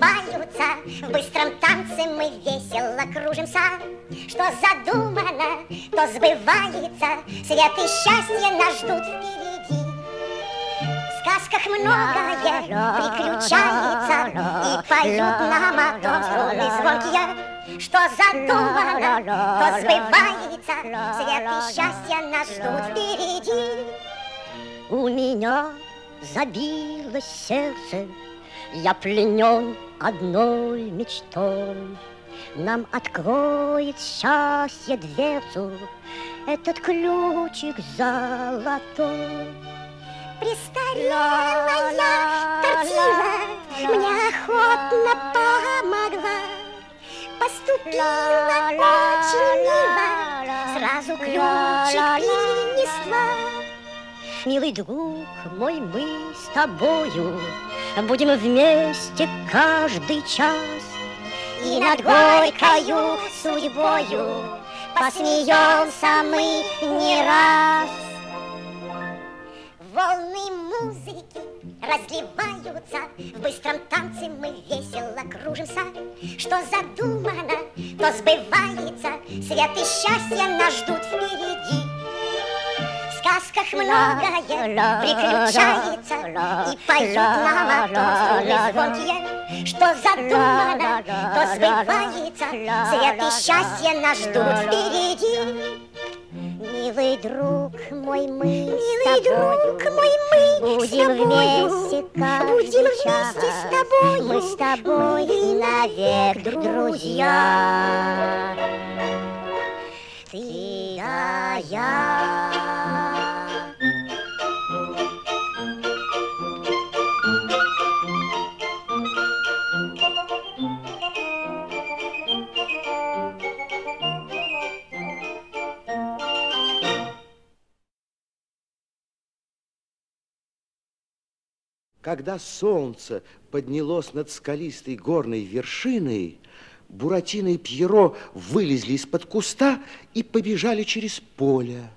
разливаются В быстром танце мы весело кружимся. Что задумано, то сбывается. Свет и счастье нас ждут впереди. В сказках многое приключается И поют нам о том струны звонкие. Что задумано, то сбывается. Свет и счастье нас ждут впереди. У меня забилось сердце, Я пленен одной мечтой. Нам откроет счастье дверцу Этот ключик золотой. Престарелая тортила Мне охотно помогла. Поступила очень мило Сразу ключик принесла Милый друг мой, мы с тобою Будем вместе каждый час. И над горькою судьбою Посмеемся мы не раз. Волны музыки разливаются В быстром танце мы весело кружимся. Что задумано, то сбывается Свет и счастье нас ждут впереди сказках многое приключается И поют том струны звонкие Что задумано, то сбывается. Свет и счастье нас ждут впереди. Милый друг мой, мы Милый с тобою друг мой, мы будем вместе каждый Будем вместе с тобою. Мы с тобой Мы навек друзья. Ты да я Когда солнце поднялось над скалистой горной вершиной, Буратино и Пьеро вылезли из-под куста и побежали через поле.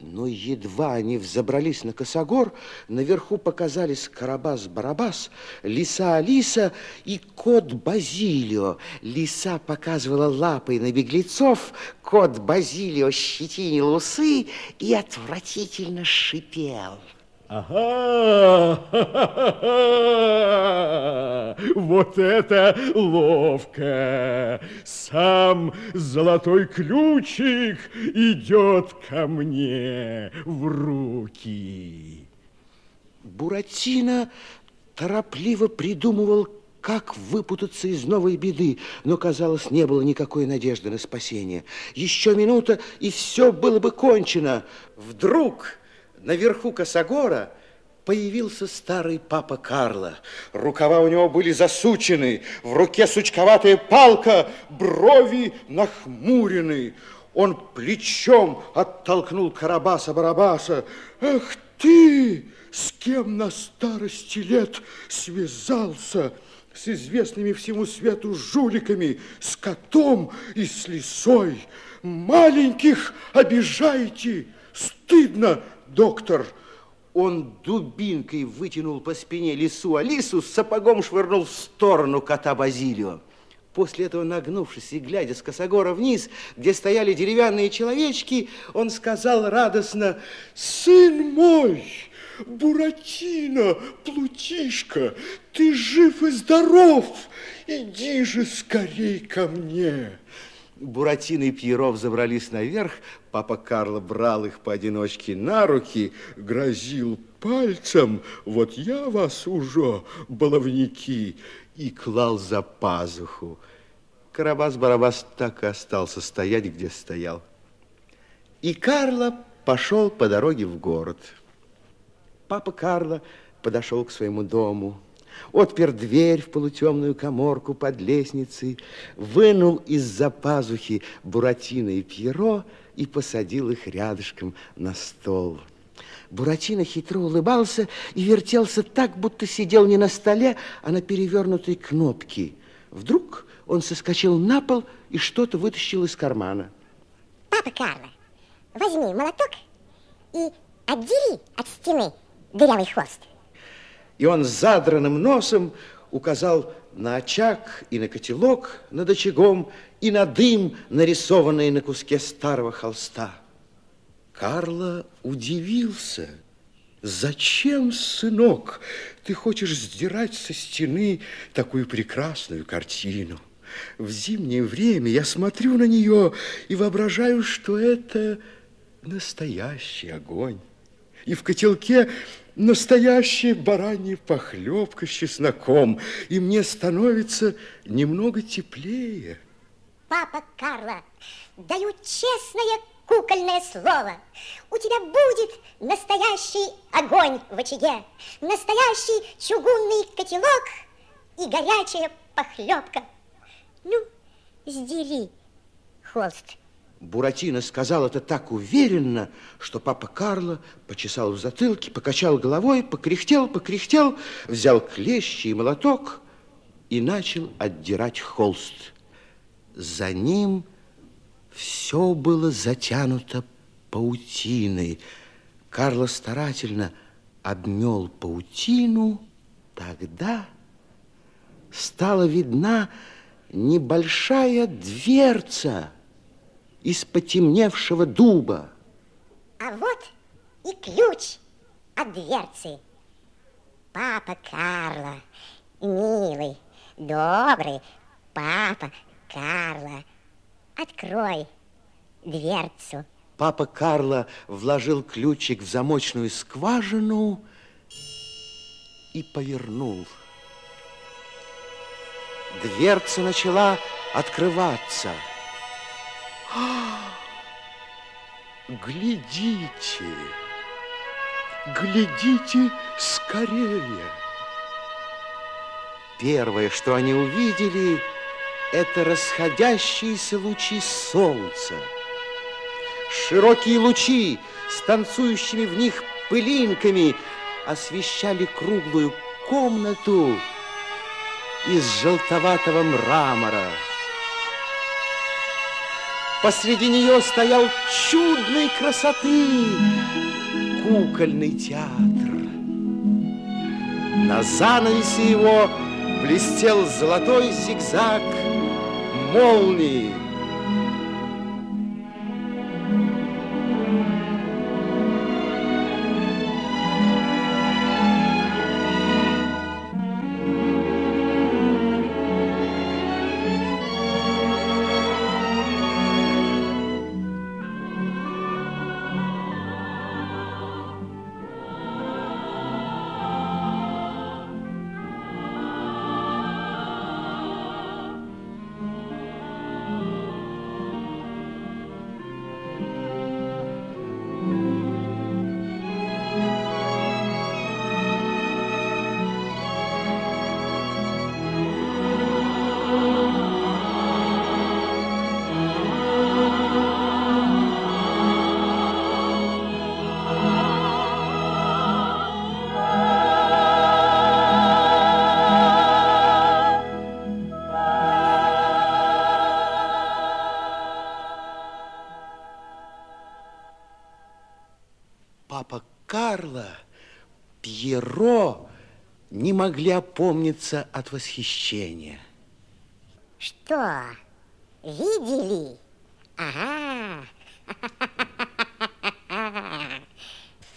Но едва они взобрались на косогор, наверху показались Карабас-Барабас, Лиса Алиса и кот Базилио. Лиса показывала лапой на беглецов, кот Базилио щетинил усы и отвратительно шипел. Ага! Вот это ловко! Сам золотой ключик идет ко мне в руки. Буратино торопливо придумывал, как выпутаться из новой беды, но, казалось, не было никакой надежды на спасение. Еще минута, и все было бы кончено. Вдруг наверху Косогора появился старый папа Карло. Рукава у него были засучены, в руке сучковатая палка, брови нахмурены. Он плечом оттолкнул Карабаса-Барабаса. «Эх ты, с кем на старости лет связался?» с известными всему свету жуликами, с котом и с лисой. Маленьких обижаете. Стыдно, доктор. Он дубинкой вытянул по спине лису Алису, с сапогом швырнул в сторону кота Базилио. После этого, нагнувшись и глядя с косогора вниз, где стояли деревянные человечки, он сказал радостно, «Сын мой, Буратино, Плутишка, ты жив и здоров, иди же скорей ко мне». Буратино и Пьеров забрались наверх, папа Карло брал их поодиночке на руки, грозил пальцем, вот я вас уже, баловники, и клал за пазуху. Карабас-Барабас так и остался стоять, где стоял. И Карло пошел по дороге в город. Папа Карло подошел к своему дому, отпер дверь в полутемную коморку под лестницей, вынул из-за пазухи Буратино и Пьеро и посадил их рядышком на стол. Буратино хитро улыбался и вертелся так, будто сидел не на столе, а на перевернутой кнопке. Вдруг он соскочил на пол и что-то вытащил из кармана. Папа Карло, возьми молоток и отдели от стены дырявый хвост. И он задранным носом указал на очаг и на котелок над очагом, и на дым, нарисованный на куске старого холста. Карло удивился. Зачем, сынок, ты хочешь сдирать со стены такую прекрасную картину? В зимнее время я смотрю на нее и воображаю, что это настоящий огонь. И в котелке настоящая баранья похлебка с чесноком, и мне становится немного теплее. Папа Карло, даю честное кукольное слово. У тебя будет настоящий огонь в очаге, настоящий чугунный котелок и горячая похлебка. Ну, сдери холст. Буратино сказал это так уверенно, что папа Карло почесал в затылке, покачал головой, покряхтел, покряхтел, взял клещи и молоток и начал отдирать холст. За ним все было затянуто паутиной. Карло старательно обмел паутину, тогда стала видна небольшая дверца из потемневшего дуба. А вот и ключ от дверцы. Папа Карло, милый, добрый папа Карло, открой дверцу. Папа Карло вложил ключик в замочную скважину и повернул. Дверца начала открываться. Глядите, глядите скорее. Первое, что они увидели, это расходящиеся лучи солнца. Широкие лучи с танцующими в них пылинками освещали круглую комнату из желтоватого мрамора. Посреди нее стоял чудной красоты кукольный театр. На занавесе его блестел золотой зигзаг молнии. Пьеро не могли опомниться от восхищения. Что, видели? Ага.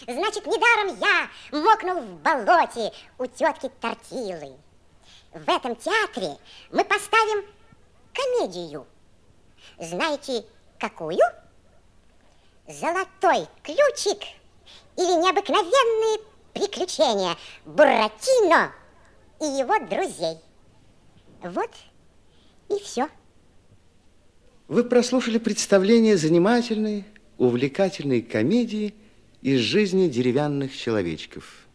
Значит, недаром я мокнул в болоте у тетки Тортилы. В этом театре мы поставим комедию. Знаете, какую? Золотой ключик или необыкновенные приключения Буратино и его друзей. Вот и все. Вы прослушали представление занимательной, увлекательной комедии из жизни деревянных человечков.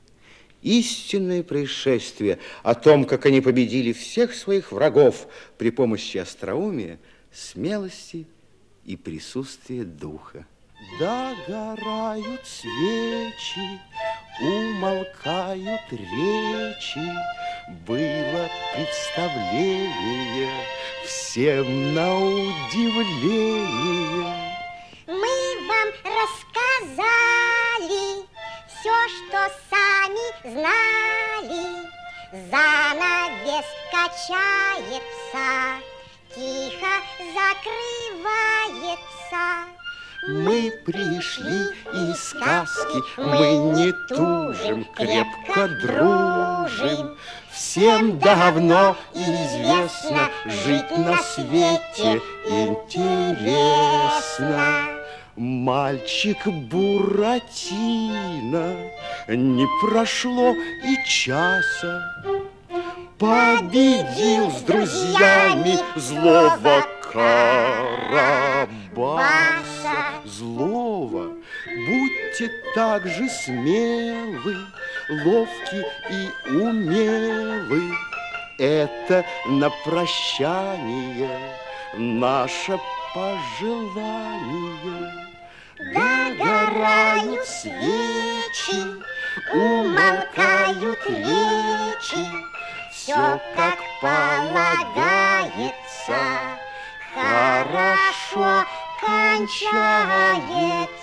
Истинное происшествие о том, как они победили всех своих врагов при помощи остроумия, смелости и присутствия духа. Догорают свечи, умолкают речи, Было представление всем на удивление. Мы вам рассказали все, что сами знали. качается, тихо закрывается. Мы пришли из сказки, мы не тужим, крепко дружим. Всем давно известно, жить на свете интересно. Мальчик Буратино, не прошло и часа, Победил с друзьями злого Карабаса. Злого, будьте так же смелы, ловки и умелы. Это на прощание наше пожелание. Догорают свечи, умолкают речи, Все как полагается, кончается.